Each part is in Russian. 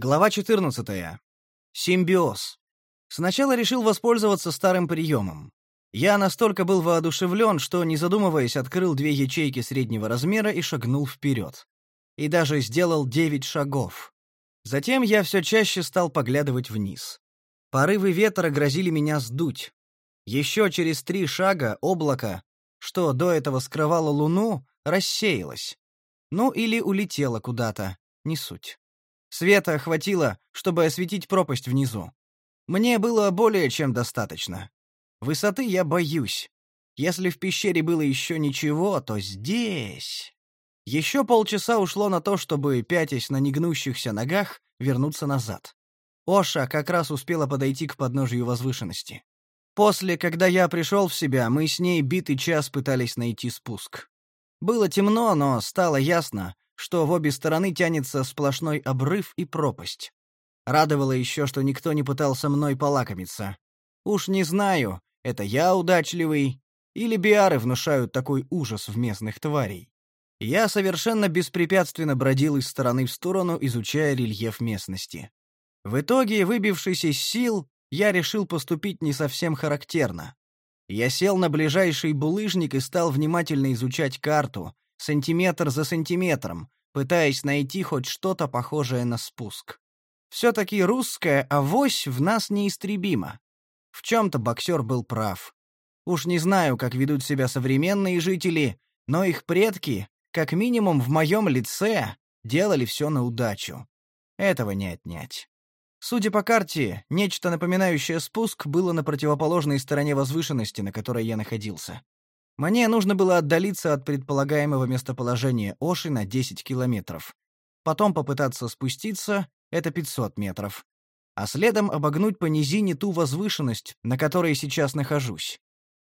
Глава 14. Симбиоз. Сначала решил воспользоваться старым приемом. Я настолько был воодушевлен, что, не задумываясь, открыл две ячейки среднего размера и шагнул вперед. И даже сделал девять шагов. Затем я все чаще стал поглядывать вниз. Порывы ветра грозили меня сдуть. Еще через три шага облако, что до этого скрывало луну, рассеялось. Ну или улетело куда-то, не суть. Света хватило, чтобы осветить пропасть внизу. Мне было более чем достаточно. Высоты я боюсь. Если в пещере было еще ничего, то здесь... Еще полчаса ушло на то, чтобы, пятясь на негнущихся ногах, вернуться назад. Оша как раз успела подойти к подножию возвышенности. После, когда я пришел в себя, мы с ней битый час пытались найти спуск. Было темно, но стало ясно, что в обе стороны тянется сплошной обрыв и пропасть. Радовало еще, что никто не пытался мной полакомиться. Уж не знаю, это я удачливый, или биары внушают такой ужас в местных тварей. Я совершенно беспрепятственно бродил из стороны в сторону, изучая рельеф местности. В итоге, выбившись из сил, я решил поступить не совсем характерно. Я сел на ближайший булыжник и стал внимательно изучать карту, сантиметр за сантиметром, пытаясь найти хоть что-то похожее на спуск. Все-таки русская авось в нас неистребима. В чем-то боксер был прав. Уж не знаю, как ведут себя современные жители, но их предки, как минимум в моем лице, делали все на удачу. Этого не отнять. Судя по карте, нечто напоминающее спуск было на противоположной стороне возвышенности, на которой я находился. Мне нужно было отдалиться от предполагаемого местоположения Оши на 10 километров. Потом попытаться спуститься — это 500 метров. А следом обогнуть по низине ту возвышенность, на которой сейчас нахожусь.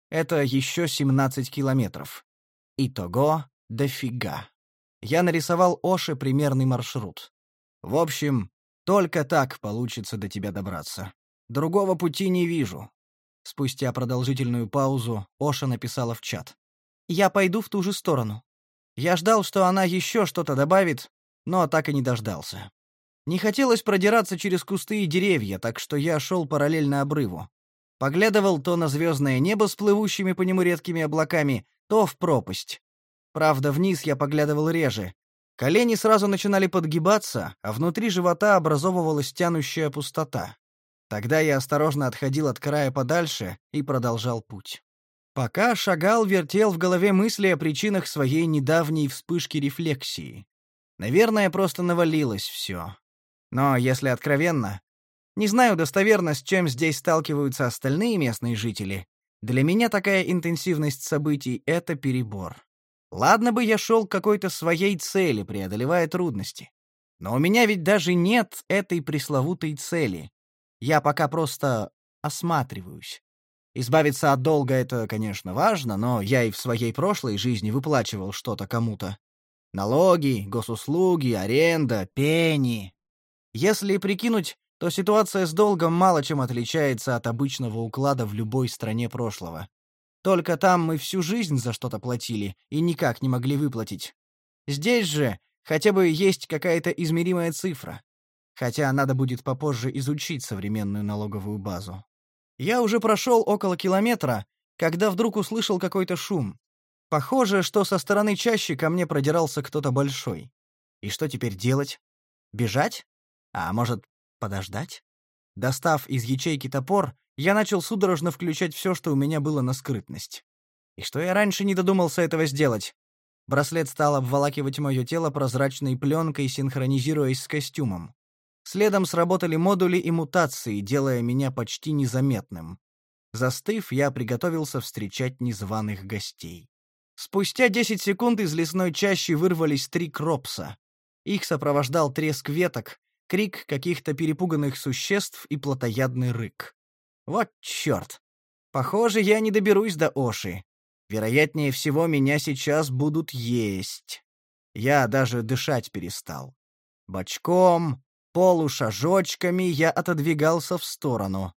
Это еще 17 километров. Итого дофига. Я нарисовал Оше примерный маршрут. В общем, только так получится до тебя добраться. Другого пути не вижу. Спустя продолжительную паузу Оша написала в чат. «Я пойду в ту же сторону». Я ждал, что она еще что-то добавит, но так и не дождался. Не хотелось продираться через кусты и деревья, так что я шел параллельно обрыву. Поглядывал то на звездное небо с плывущими по нему редкими облаками, то в пропасть. Правда, вниз я поглядывал реже. Колени сразу начинали подгибаться, а внутри живота образовывалась тянущая пустота. Тогда я осторожно отходил от края подальше и продолжал путь. Пока шагал, вертел в голове мысли о причинах своей недавней вспышки рефлексии. Наверное, просто навалилось все. Но, если откровенно, не знаю достоверно, с чем здесь сталкиваются остальные местные жители. Для меня такая интенсивность событий — это перебор. Ладно бы я шел к какой-то своей цели, преодолевая трудности. Но у меня ведь даже нет этой пресловутой цели. Я пока просто осматриваюсь. Избавиться от долга — это, конечно, важно, но я и в своей прошлой жизни выплачивал что-то кому-то. Налоги, госуслуги, аренда, пени. Если прикинуть, то ситуация с долгом мало чем отличается от обычного уклада в любой стране прошлого. Только там мы всю жизнь за что-то платили и никак не могли выплатить. Здесь же хотя бы есть какая-то измеримая цифра хотя надо будет попозже изучить современную налоговую базу. Я уже прошел около километра, когда вдруг услышал какой-то шум. Похоже, что со стороны чаще ко мне продирался кто-то большой. И что теперь делать? Бежать? А может, подождать? Достав из ячейки топор, я начал судорожно включать все, что у меня было на скрытность. И что я раньше не додумался этого сделать? Браслет стал обволакивать мое тело прозрачной пленкой, синхронизируясь с костюмом. Следом сработали модули и мутации, делая меня почти незаметным. Застыв, я приготовился встречать незваных гостей. Спустя 10 секунд из лесной чащи вырвались три кропса. Их сопровождал треск веток, крик каких-то перепуганных существ и плотоядный рык. Вот чёрт! Похоже, я не доберусь до Оши. Вероятнее всего, меня сейчас будут есть. Я даже дышать перестал. Бочком, Полушажочками я отодвигался в сторону.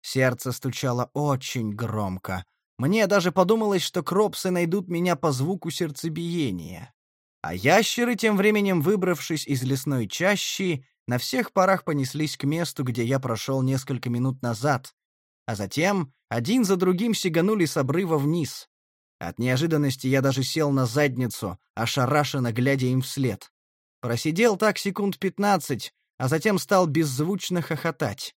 Сердце стучало очень громко. Мне даже подумалось, что кропсы найдут меня по звуку сердцебиения. А ящеры, тем временем выбравшись из лесной чащи, на всех парах понеслись к месту, где я прошел несколько минут назад, а затем один за другим сиганули с обрыва вниз. От неожиданности я даже сел на задницу, ошарашенно глядя им вслед. Просидел так секунд пятнадцать, а затем стал беззвучно хохотать.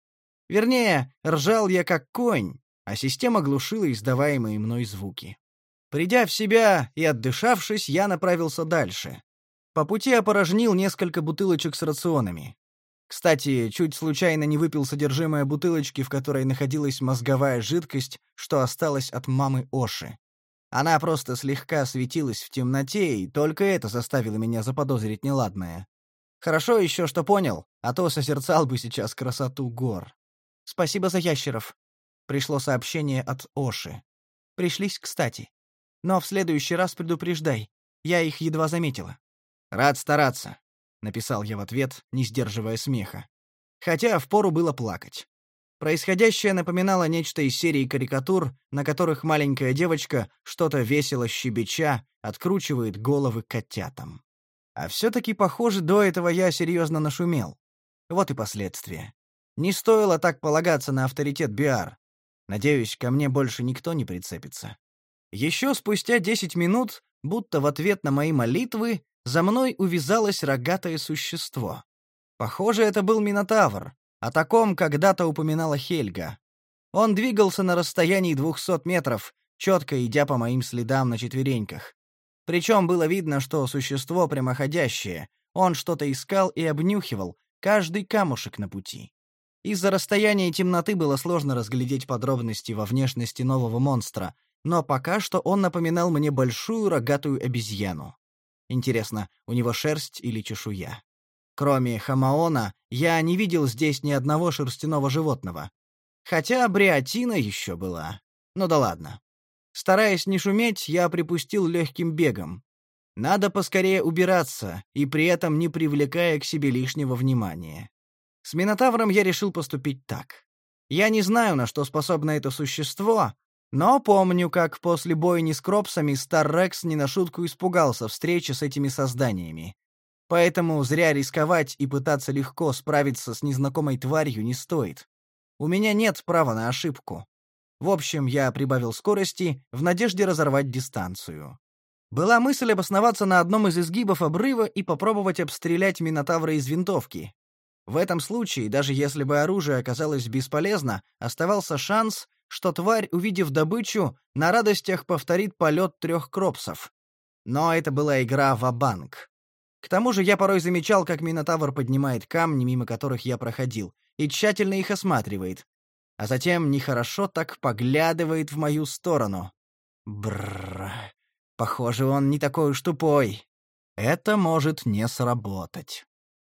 Вернее, ржал я как конь, а система глушила издаваемые мной звуки. Придя в себя и отдышавшись, я направился дальше. По пути опорожнил несколько бутылочек с рационами. Кстати, чуть случайно не выпил содержимое бутылочки, в которой находилась мозговая жидкость, что осталось от мамы Оши. Она просто слегка светилась в темноте, и только это заставило меня заподозрить неладное. Хорошо еще, что понял, а то созерцал бы сейчас красоту гор. «Спасибо за ящеров», — пришло сообщение от Оши. «Пришлись кстати. Но в следующий раз предупреждай. Я их едва заметила». «Рад стараться», — написал я в ответ, не сдерживая смеха. Хотя впору было плакать. Происходящее напоминало нечто из серии карикатур, на которых маленькая девочка, что-то весело щебеча, откручивает головы котятам. А все-таки, похоже, до этого я серьезно нашумел. Вот и последствия. Не стоило так полагаться на авторитет Биар. Надеюсь, ко мне больше никто не прицепится. Еще спустя десять минут, будто в ответ на мои молитвы, за мной увязалось рогатое существо. Похоже, это был Минотавр, о таком когда-то упоминала Хельга. Он двигался на расстоянии двухсот метров, четко идя по моим следам на четвереньках. Причем было видно, что существо прямоходящее, он что-то искал и обнюхивал, каждый камушек на пути. Из-за расстояния и темноты было сложно разглядеть подробности во внешности нового монстра, но пока что он напоминал мне большую рогатую обезьяну. Интересно, у него шерсть или чешуя? Кроме хамаона, я не видел здесь ни одного шерстяного животного. Хотя бриотина еще была. Ну да ладно. Стараясь не шуметь, я припустил легким бегом. Надо поскорее убираться, и при этом не привлекая к себе лишнего внимания. С Минотавром я решил поступить так. Я не знаю, на что способно это существо, но помню, как после бойни с Кропсами Стар Рекс не на шутку испугался встречи с этими созданиями. Поэтому зря рисковать и пытаться легко справиться с незнакомой тварью не стоит. У меня нет права на ошибку. В общем, я прибавил скорости в надежде разорвать дистанцию. Была мысль обосноваться на одном из изгибов обрыва и попробовать обстрелять Минотавра из винтовки. В этом случае, даже если бы оружие оказалось бесполезно, оставался шанс, что тварь, увидев добычу, на радостях повторит полет трех кропсов. Но это была игра в банк К тому же я порой замечал, как Минотавр поднимает камни, мимо которых я проходил, и тщательно их осматривает, а затем нехорошо так поглядывает в мою сторону. Бррр. Похоже, он не такой уж тупой. Это может не сработать.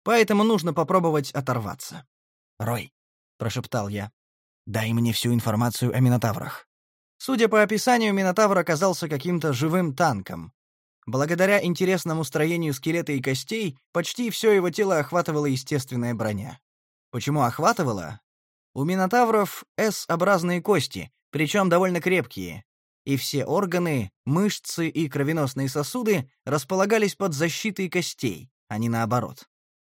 Поэтому нужно попробовать оторваться. «Рой», — прошептал я, Дай мне всю информацию о минотаврах. Судя по описанию, минотавр оказался каким-то живым танком. Благодаря интересному строению скелета и костей, почти все его тело охватывала естественная броня. Почему охватывала? У минотавров S-образные кости, причем довольно крепкие, и все органы, мышцы и кровеносные сосуды располагались под защитой костей, а не наоборот.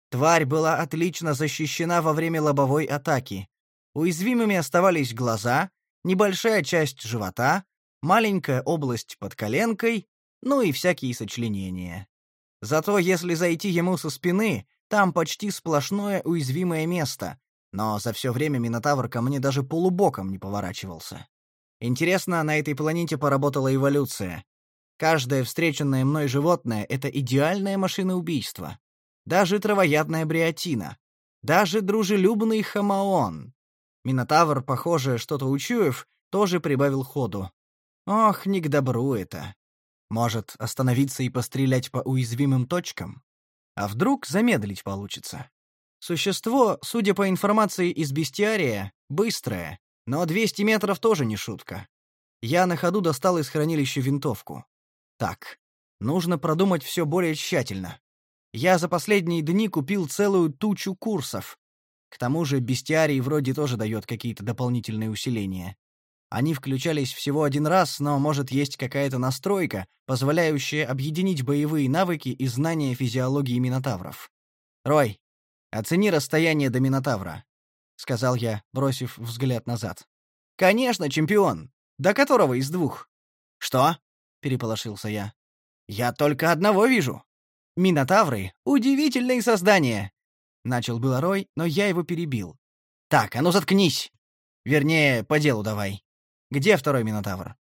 Тварь была отлично защищена во время лобовой атаки, Уязвимыми оставались глаза, небольшая часть живота, маленькая область под коленкой, ну и всякие сочленения. Зато если зайти ему со спины, там почти сплошное уязвимое место, но за все время Минотавр ко мне даже полубоком не поворачивался. Интересно, на этой планете поработала эволюция. Каждое встреченное мной животное — это идеальная машина убийства. Даже травоядная бриотина. Даже дружелюбный хамаон. Минотавр, похоже, что-то учуяв, тоже прибавил ходу. Ох, не к добру это. Может, остановиться и пострелять по уязвимым точкам? А вдруг замедлить получится? Существо, судя по информации из бестиария, быстрое, но 200 метров тоже не шутка. Я на ходу достал из хранилища винтовку. Так, нужно продумать все более тщательно. Я за последние дни купил целую тучу курсов, к тому же бестиарий вроде тоже дает какие-то дополнительные усиления. Они включались всего один раз, но может есть какая-то настройка, позволяющая объединить боевые навыки и знания физиологии минотавров. Рой, Оцени расстояние до Минотавра», — сказал я, бросив взгляд назад. «Конечно, чемпион. До которого из двух?» «Что?» — переполошился я. «Я только одного вижу. Минотавры — удивительные создания!» Начал было Рой, но я его перебил. «Так, а ну заткнись! Вернее, по делу давай. Где второй Минотавр?»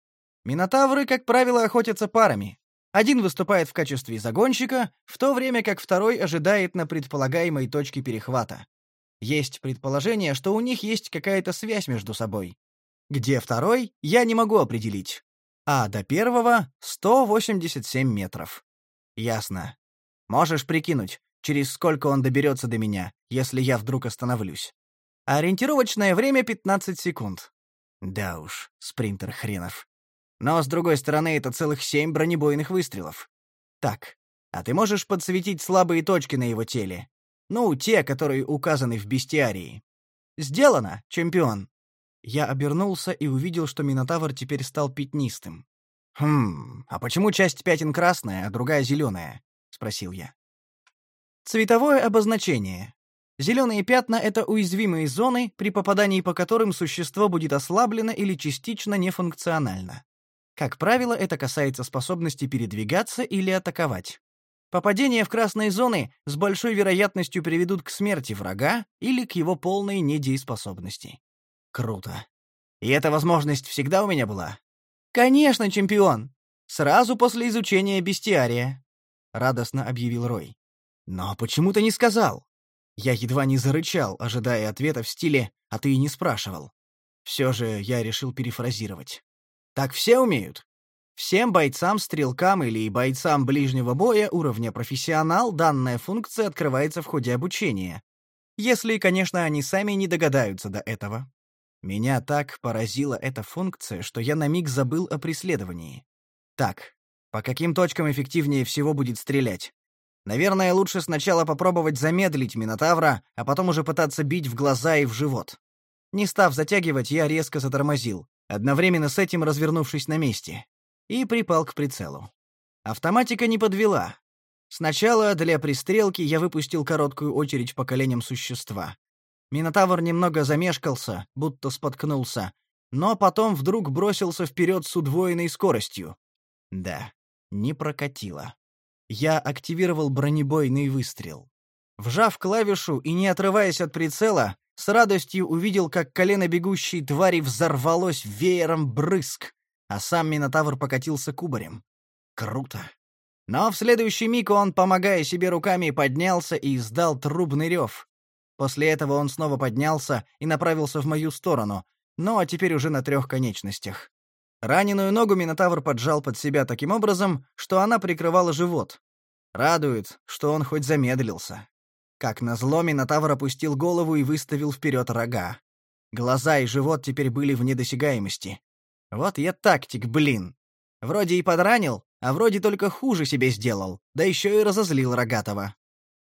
Минотавры, как правило, охотятся парами. Один выступает в качестве загонщика, в то время как второй ожидает на предполагаемой точке перехвата. Есть предположение, что у них есть какая-то связь между собой. Где второй, я не могу определить. А до первого — 187 метров. Ясно. Можешь прикинуть, через сколько он доберется до меня, если я вдруг остановлюсь. Ориентировочное время — 15 секунд. Да уж, спринтер хренов. Но, с другой стороны, это целых семь бронебойных выстрелов. Так, а ты можешь подсветить слабые точки на его теле? Ну, те, которые указаны в бестиарии. Сделано, чемпион. Я обернулся и увидел, что Минотавр теперь стал пятнистым. «Хм, а почему часть пятен красная, а другая зеленая?» — спросил я. Цветовое обозначение. Зеленые пятна — это уязвимые зоны, при попадании по которым существо будет ослаблено или частично нефункционально. Как правило, это касается способности передвигаться или атаковать. Попадения в красные зоны с большой вероятностью приведут к смерти врага или к его полной недееспособности. Круто. И эта возможность всегда у меня была? Конечно, чемпион. Сразу после изучения бестиария, радостно объявил Рой. Но почему ты не сказал? Я едва не зарычал, ожидая ответа в стиле «а ты и не спрашивал». Все же я решил перефразировать. Так все умеют? Всем бойцам, стрелкам или бойцам ближнего боя уровня профессионал данная функция открывается в ходе обучения. Если, конечно, они сами не догадаются до этого. Меня так поразила эта функция, что я на миг забыл о преследовании. Так, по каким точкам эффективнее всего будет стрелять? Наверное, лучше сначала попробовать замедлить Минотавра, а потом уже пытаться бить в глаза и в живот. Не став затягивать, я резко затормозил одновременно с этим развернувшись на месте, и припал к прицелу. Автоматика не подвела. Сначала для пристрелки я выпустил короткую очередь по коленям существа. Минотавр немного замешкался, будто споткнулся, но потом вдруг бросился вперед с удвоенной скоростью. Да, не прокатило. Я активировал бронебойный выстрел. Вжав клавишу и не отрываясь от прицела, с радостью увидел, как колено бегущей твари взорвалось веером брызг, а сам Минотавр покатился кубарем. Круто. Но в следующий миг он, помогая себе руками, поднялся и издал трубный рев. После этого он снова поднялся и направился в мою сторону, но теперь уже на трех конечностях. Раненую ногу Минотавр поджал под себя таким образом, что она прикрывала живот. Радует, что он хоть замедлился. Как назло, Минотавр опустил голову и выставил вперед рога. Глаза и живот теперь были в недосягаемости. Вот я тактик, блин. Вроде и подранил, а вроде только хуже себе сделал, да еще и разозлил Рогатого.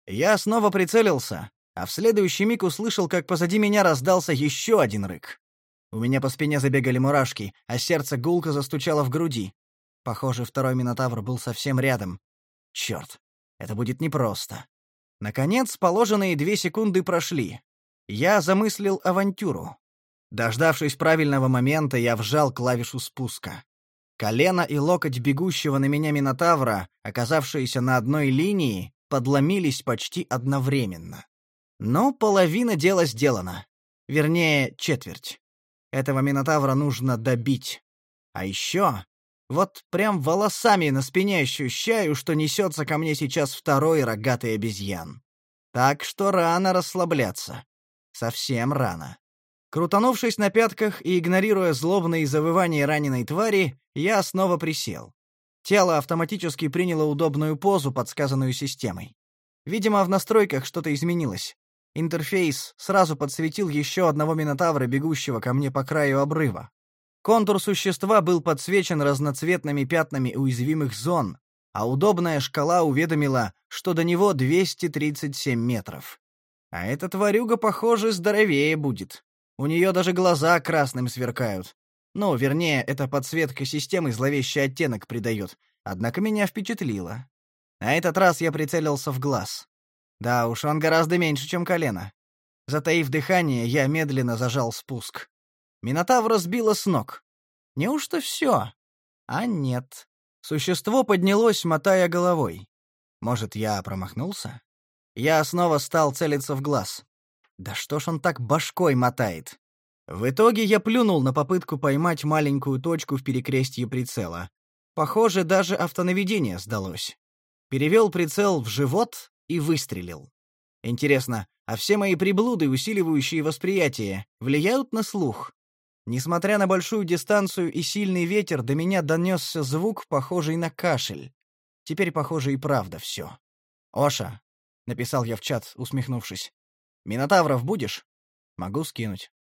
Я снова прицелился, а в следующий миг услышал, как позади меня раздался еще один рык. У меня по спине забегали мурашки, а сердце гулко застучало в груди. Похоже, второй Минотавр был совсем рядом. Черт, это будет непросто. Наконец, положенные две секунды прошли. Я замыслил авантюру. Дождавшись правильного момента, я вжал клавишу спуска. Колено и локоть бегущего на меня Минотавра, оказавшиеся на одной линии, подломились почти одновременно. Но половина дела сделана. Вернее, четверть. Этого Минотавра нужно добить. А еще вот прям волосами на спине ощущаю, что несется ко мне сейчас второй рогатый обезьян. Так что рано расслабляться. Совсем рано. Крутанувшись на пятках и игнорируя злобные завывания раненой твари, я снова присел. Тело автоматически приняло удобную позу, подсказанную системой. Видимо, в настройках что-то изменилось. Интерфейс сразу подсветил еще одного минотавра, бегущего ко мне по краю обрыва. Контур существа был подсвечен разноцветными пятнами уязвимых зон, а удобная шкала уведомила, что до него 237 метров. А эта тварюга, похоже, здоровее будет. У нее даже глаза красным сверкают. Ну, вернее, эта подсветка системы зловещий оттенок придает, однако меня впечатлило. На этот раз я прицелился в глаз. Да уж, он гораздо меньше, чем колено. Затаив дыхание, я медленно зажал спуск. Минотавра сбила с ног. Неужто все? А нет. Существо поднялось, мотая головой. Может, я промахнулся? Я снова стал целиться в глаз. Да что ж он так башкой мотает? В итоге я плюнул на попытку поймать маленькую точку в перекрестье прицела. Похоже, даже автонаведение сдалось. Перевел прицел в живот и выстрелил. Интересно, а все мои приблуды, усиливающие восприятие, влияют на слух? Несмотря на большую дистанцию и сильный ветер, до меня донесся звук, похожий на кашель. Теперь, похоже, и правда все. «Оша», — написал я в чат, усмехнувшись. «Минотавров будешь?» «Могу скинуть».